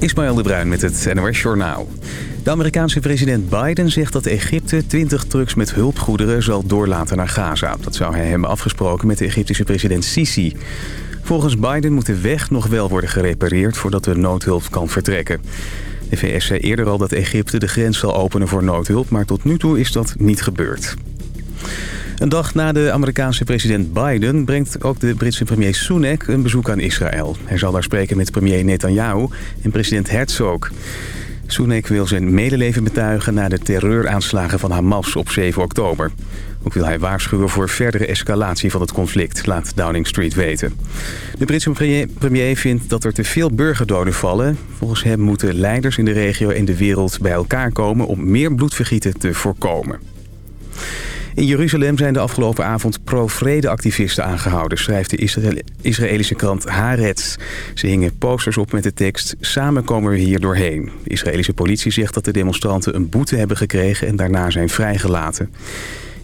Ismaël de Bruin met het NOS Journaal. De Amerikaanse president Biden zegt dat Egypte 20 trucks met hulpgoederen zal doorlaten naar Gaza. Dat zou hij hebben afgesproken met de Egyptische president Sisi. Volgens Biden moet de weg nog wel worden gerepareerd voordat de noodhulp kan vertrekken. De VS zei eerder al dat Egypte de grens zal openen voor noodhulp, maar tot nu toe is dat niet gebeurd. Een dag na de Amerikaanse president Biden brengt ook de Britse premier Sunak een bezoek aan Israël. Hij zal daar spreken met premier Netanyahu en president Herzog. Sunak wil zijn medeleven betuigen na de terreuraanslagen van Hamas op 7 oktober. Ook wil hij waarschuwen voor verdere escalatie van het conflict, laat Downing Street weten. De Britse premier vindt dat er te veel burgerdoden vallen. Volgens hem moeten leiders in de regio en de wereld bij elkaar komen om meer bloedvergieten te voorkomen. In Jeruzalem zijn de afgelopen avond pro-vrede-activisten aangehouden... schrijft de Israëlische krant Haaretz. Ze hingen posters op met de tekst... Samen komen we hier doorheen. De Israëlische politie zegt dat de demonstranten een boete hebben gekregen... en daarna zijn vrijgelaten.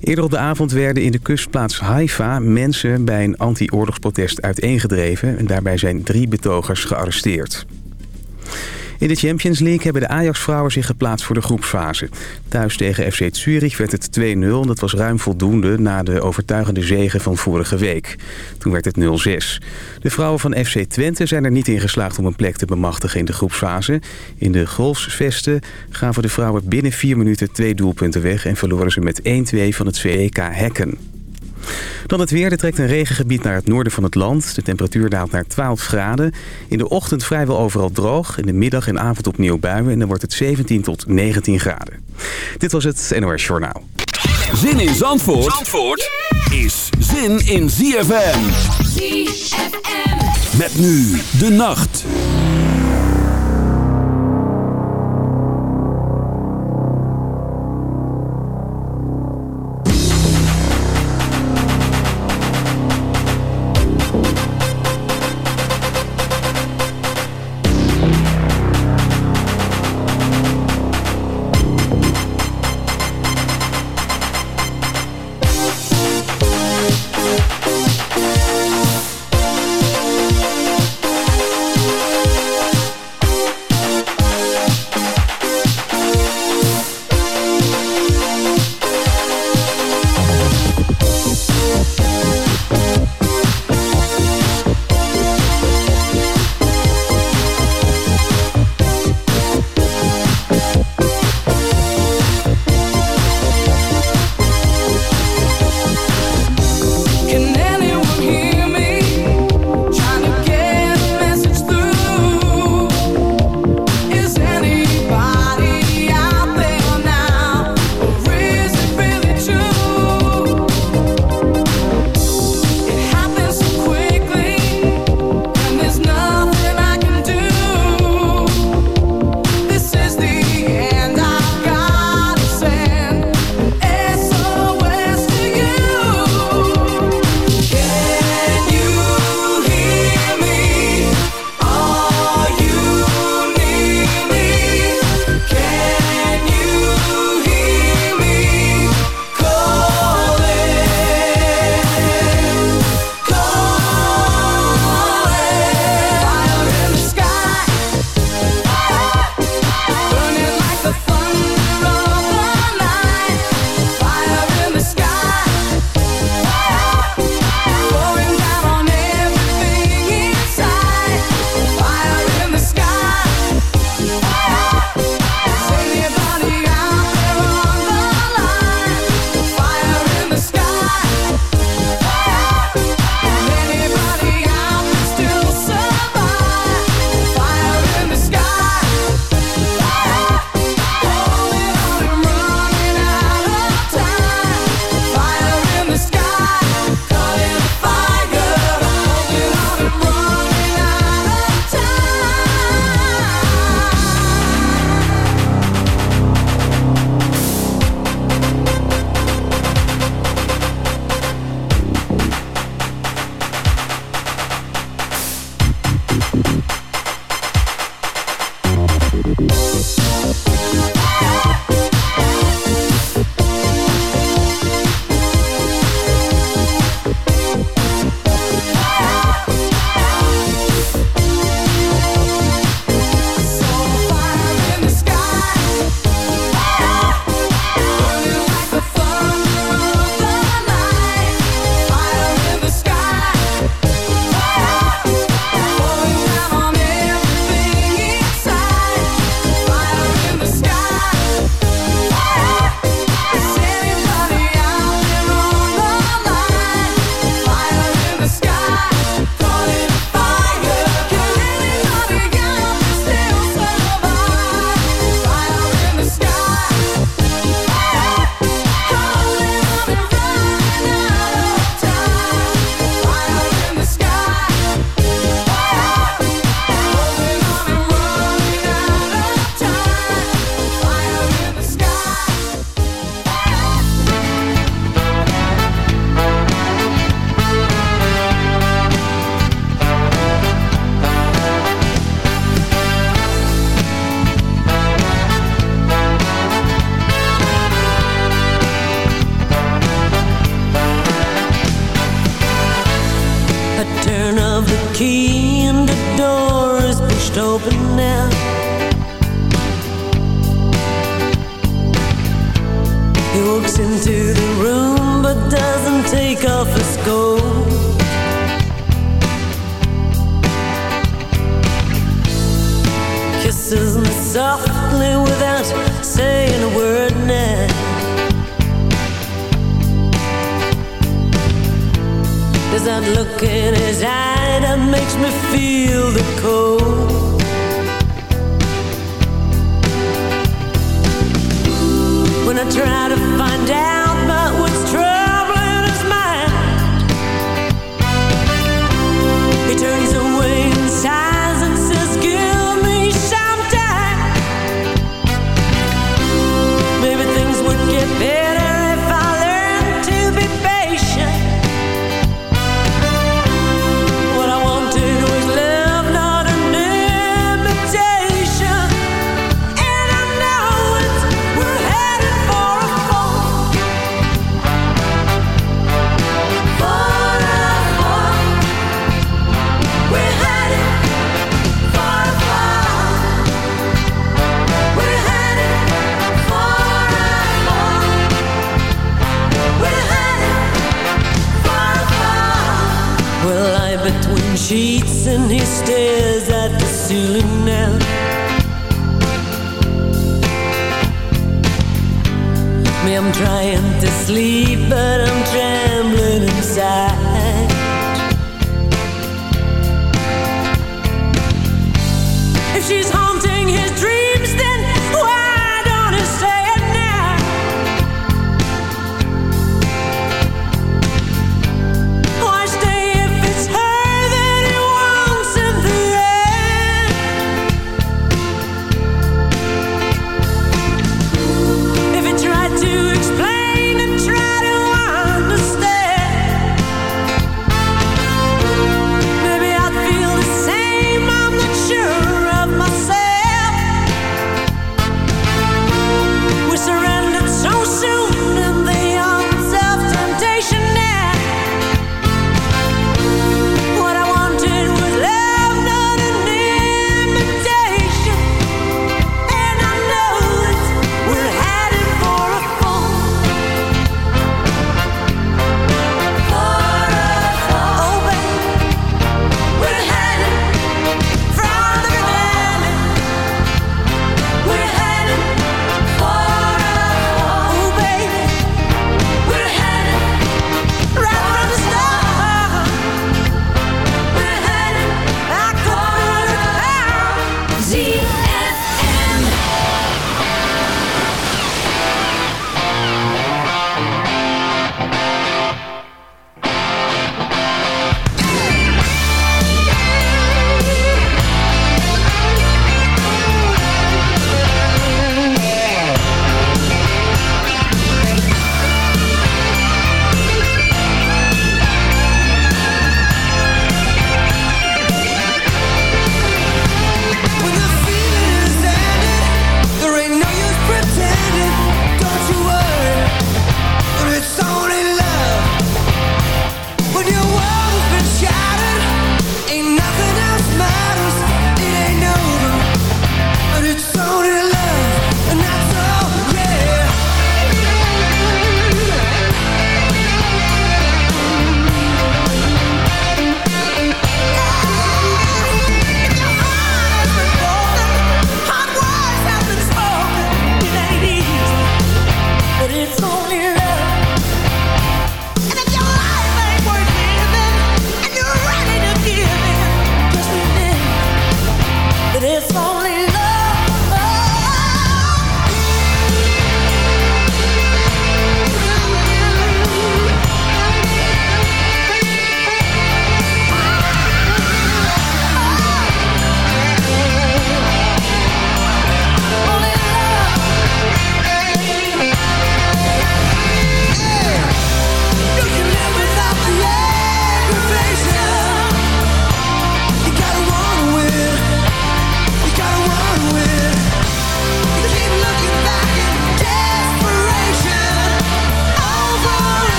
Eerder op de avond werden in de kustplaats Haifa mensen bij een anti-oorlogsprotest uiteengedreven... en daarbij zijn drie betogers gearresteerd. In de Champions League hebben de Ajax-vrouwen zich geplaatst voor de groepsfase. Thuis tegen FC Zurich werd het 2-0. Dat was ruim voldoende na de overtuigende zegen van vorige week. Toen werd het 0-6. De vrouwen van FC Twente zijn er niet in geslaagd om een plek te bemachtigen in de groepsfase. In de golfsvesten gaven de vrouwen binnen vier minuten twee doelpunten weg... en verloren ze met 1-2 van het VEK Hekken. Dan het weer. Er trekt een regengebied naar het noorden van het land. De temperatuur daalt naar 12 graden. In de ochtend vrijwel overal droog. In de middag en avond opnieuw buien. En dan wordt het 17 tot 19 graden. Dit was het NOS Journaal. Zin in Zandvoort, Zandvoort is zin in ZFM. ZFM. Met nu de nacht.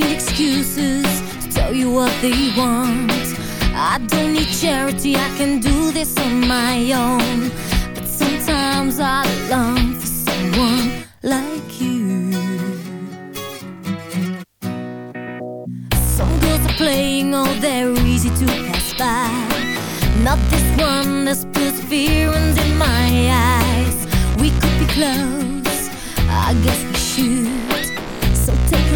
need excuses to tell you what they want. I don't need charity, I can do this on my own. But sometimes I long for someone like you. Some girls are playing, oh, they're easy to pass by. Not this one, there's perseverance in my eyes. We could be close, I guess we should.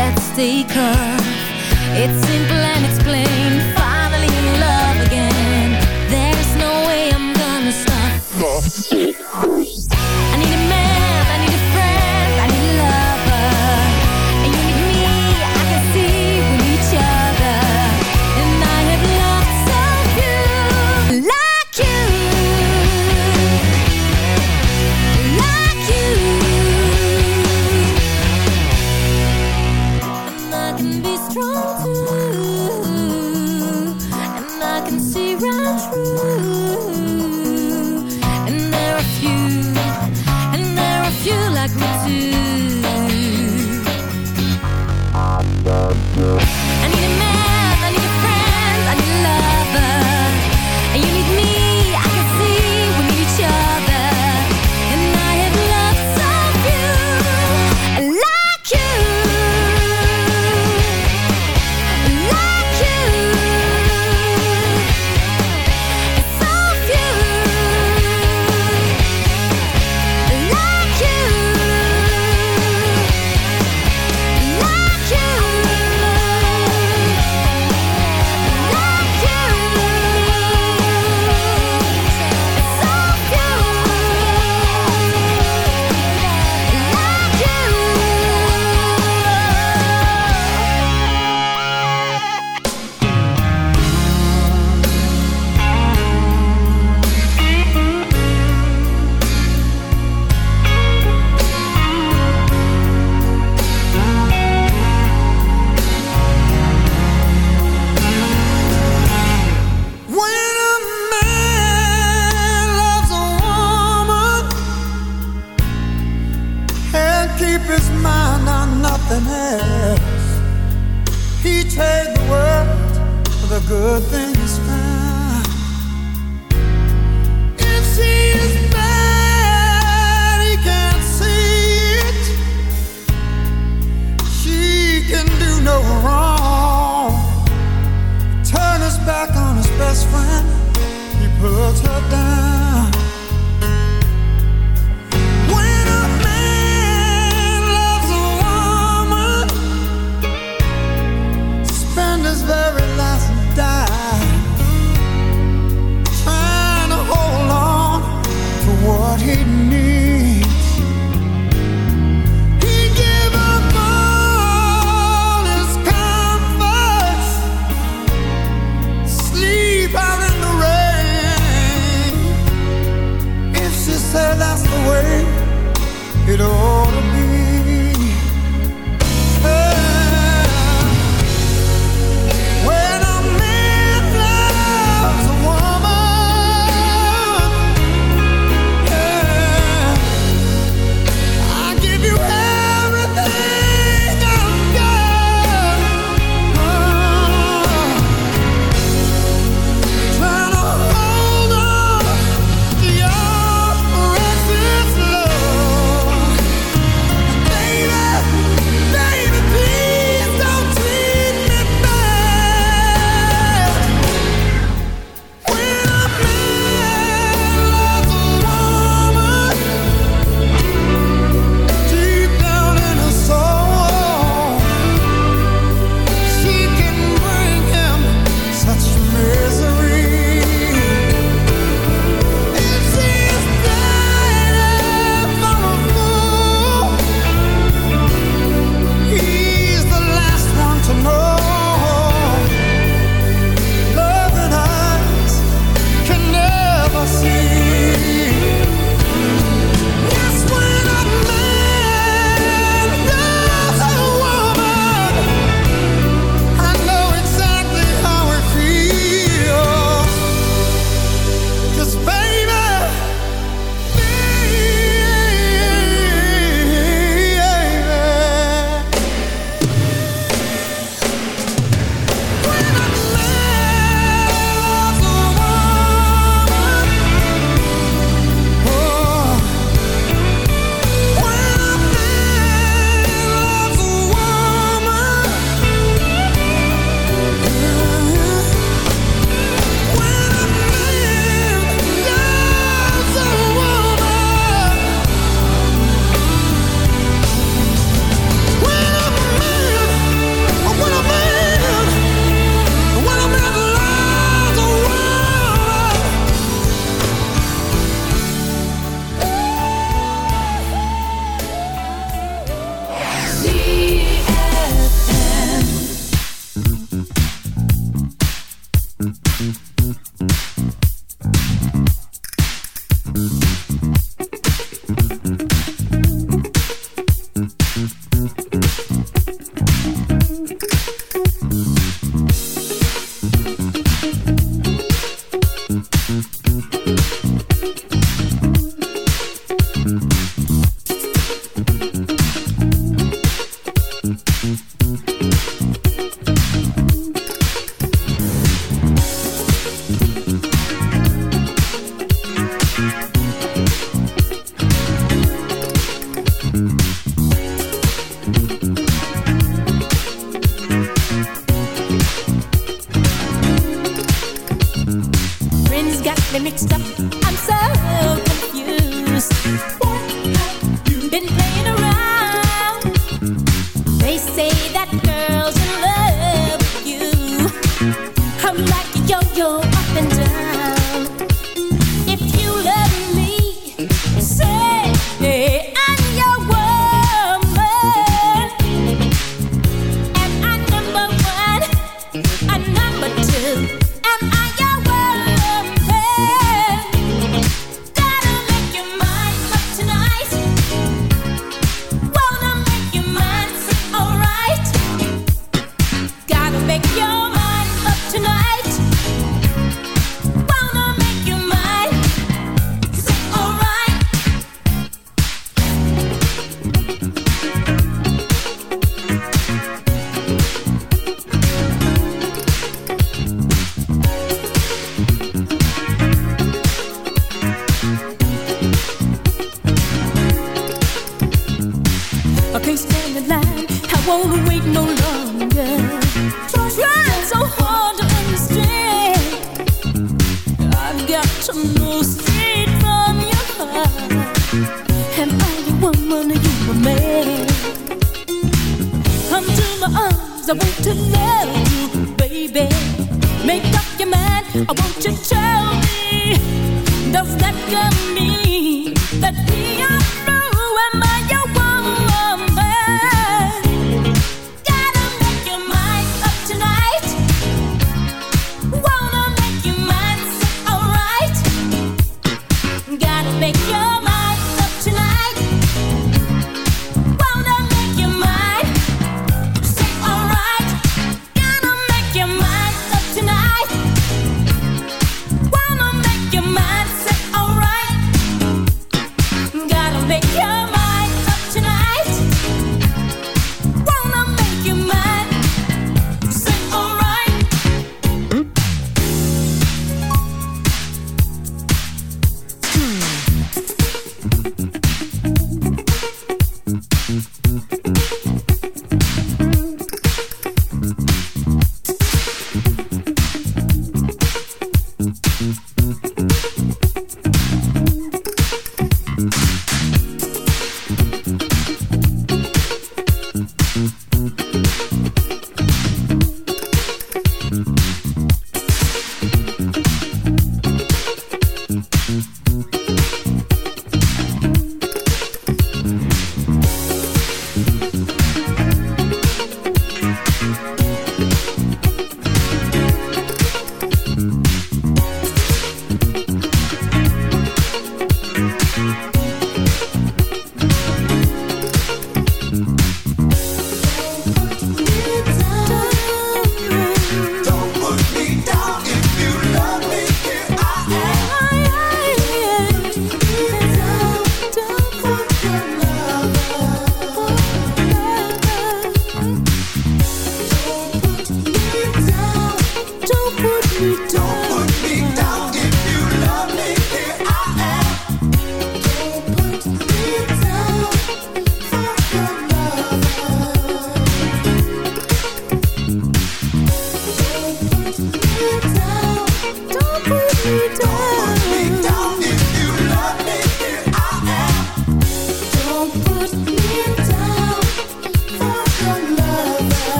Let's take off. It's simple and it's plain.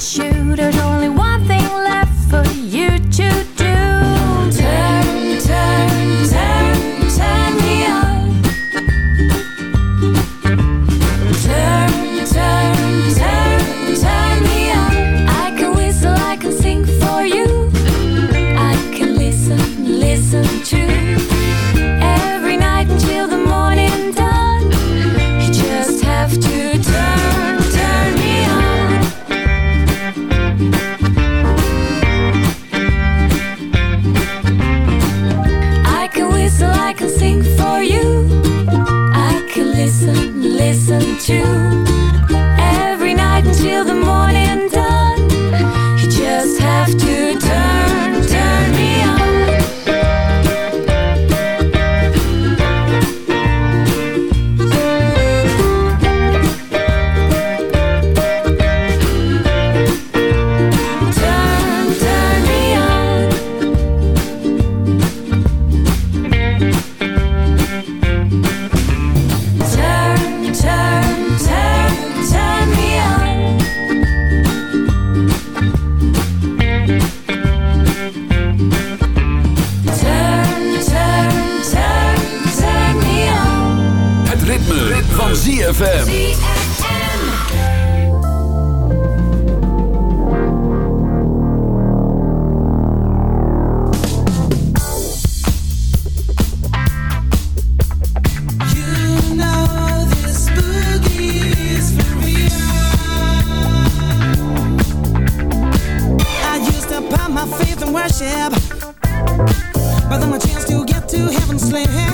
They reach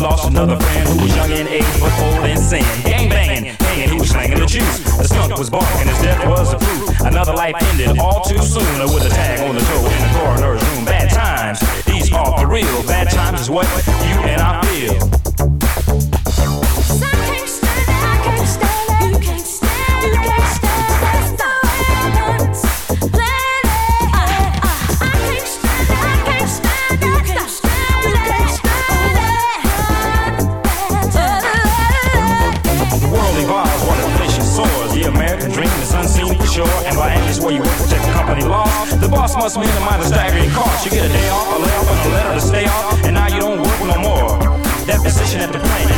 lost another friend who was young in age but old in sin. Gang banging, hanging, he was slanging the juice. The skunk was barking, his death was the proof. Another life ended all too soon with a tag on the toe in the coroner's room. Bad times, these are for real. Bad times is what you and I feel. Boss must minimize the staggering cost. You get a day off, a layoff, and a letter to stay off, and now you don't work no more. That position at the plant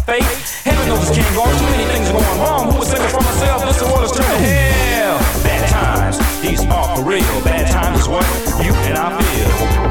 fate? Heaven knows this can't go on. Too many things are going wrong. Who was thinking for myself? This world hell. Bad times, these are for real. Bad times is what you and I feel.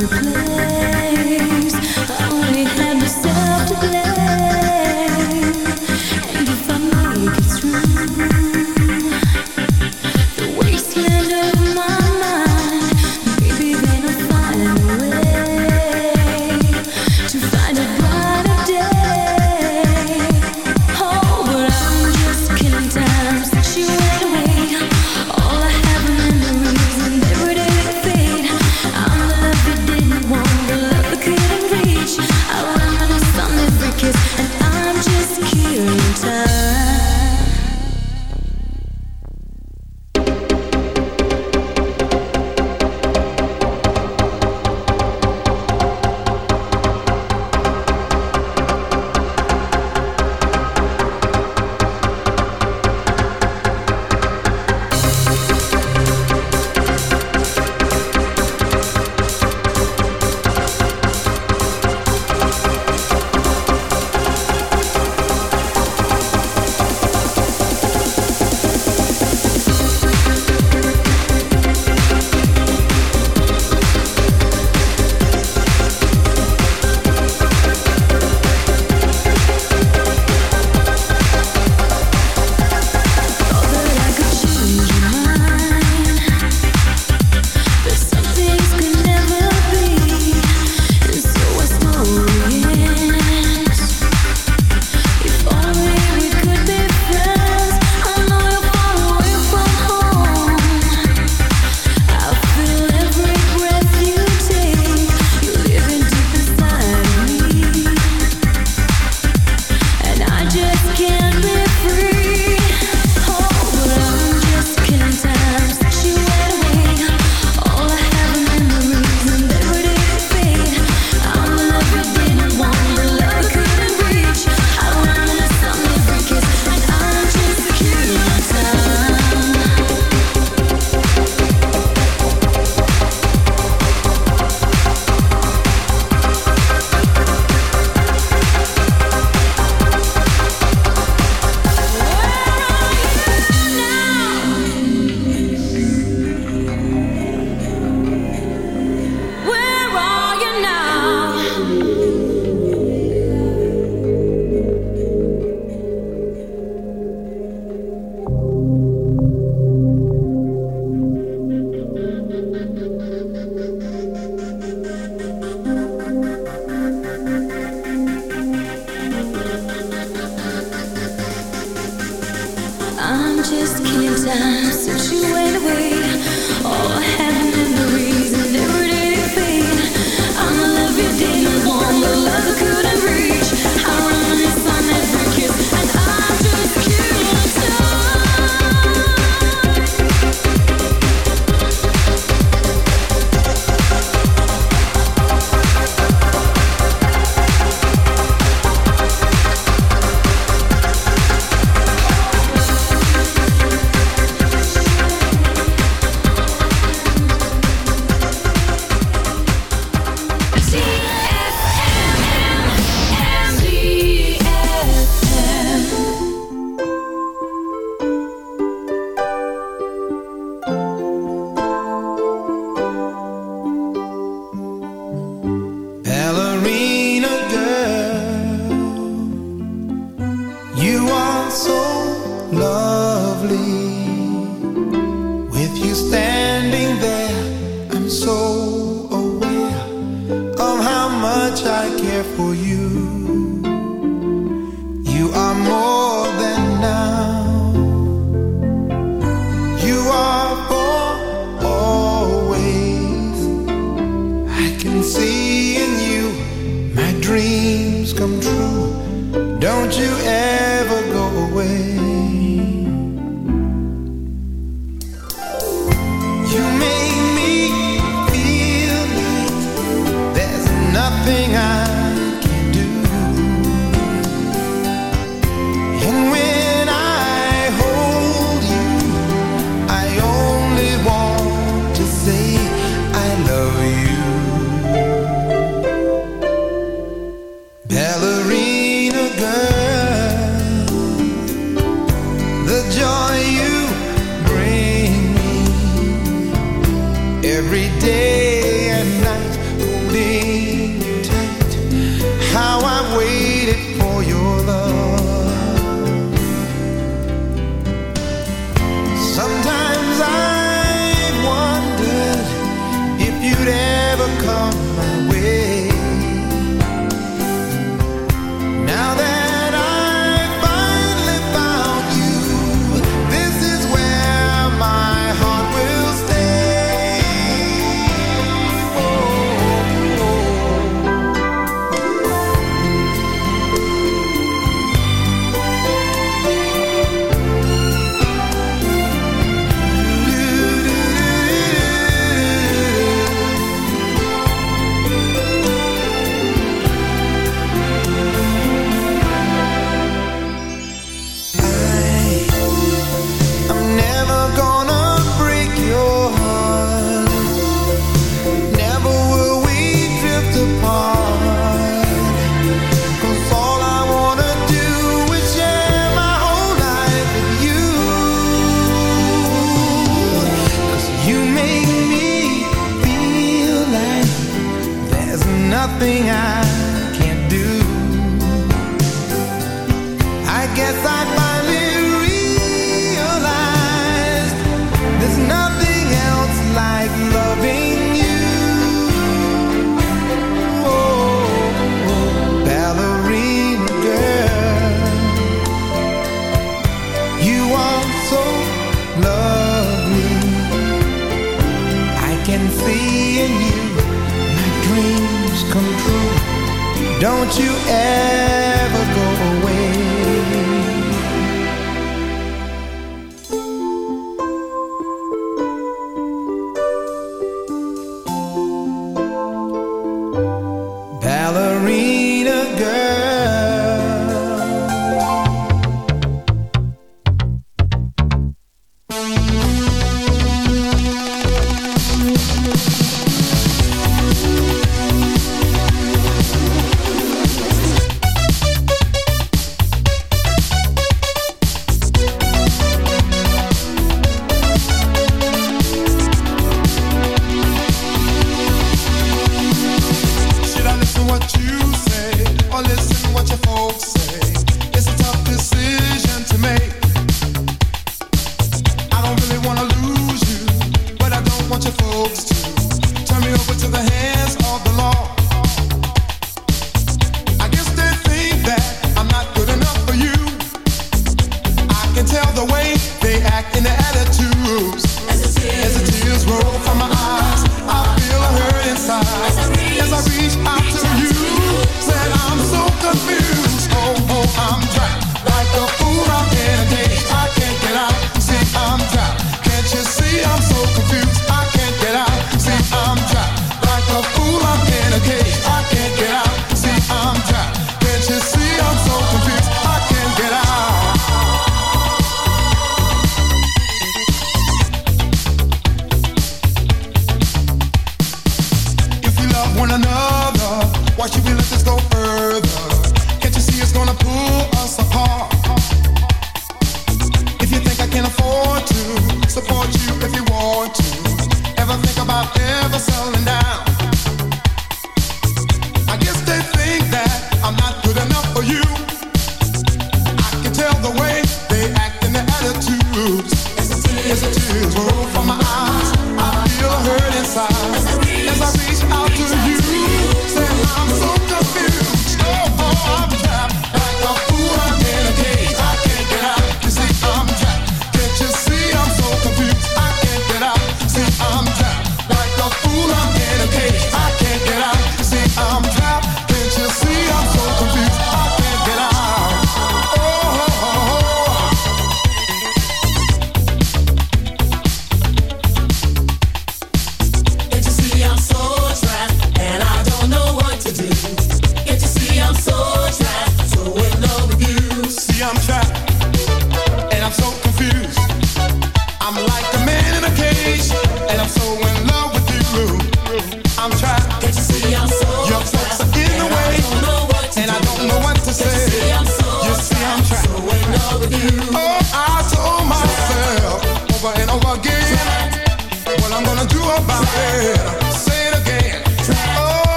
lonely